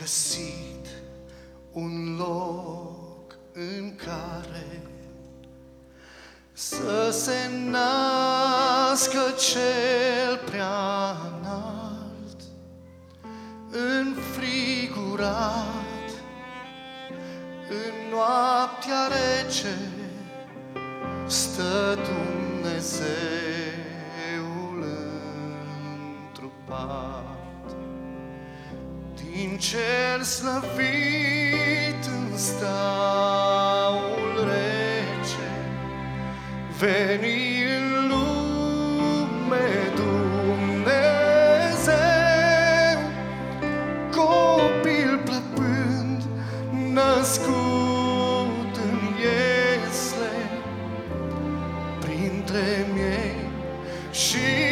găsit un loc în care să se nască cel prea înalt, înfrigurat, în noaptea rece stă Dumnezeul Din cer slăvit în staul rece, veni în lume Dumnezeu, copil plăpând, născut în iesle, printre miei și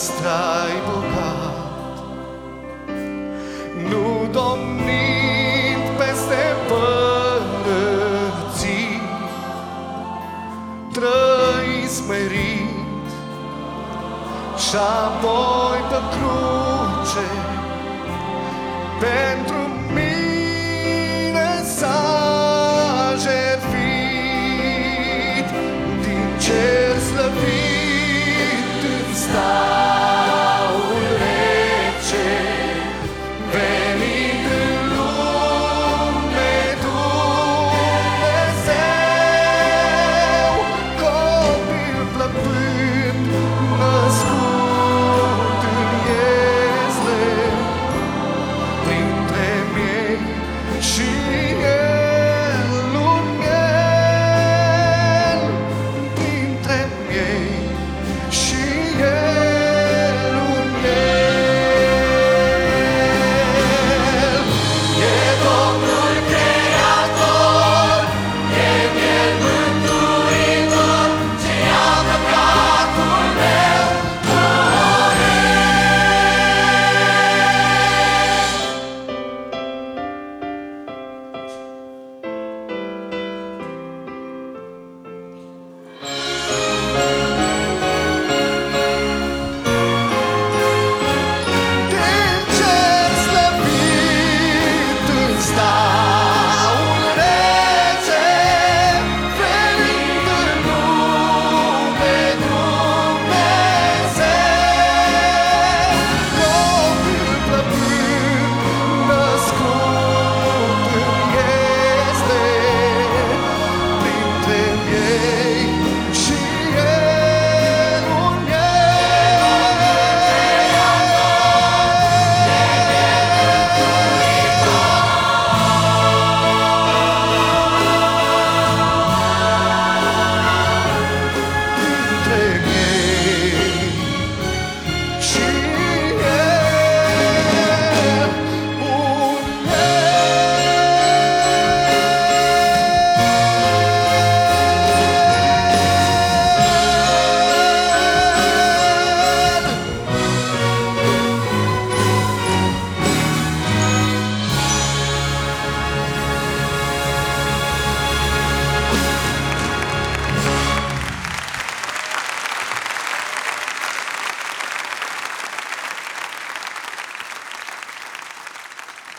nu în strai bogat, nu domnind peste părății, trăi smerit și apoi pe cruce pentru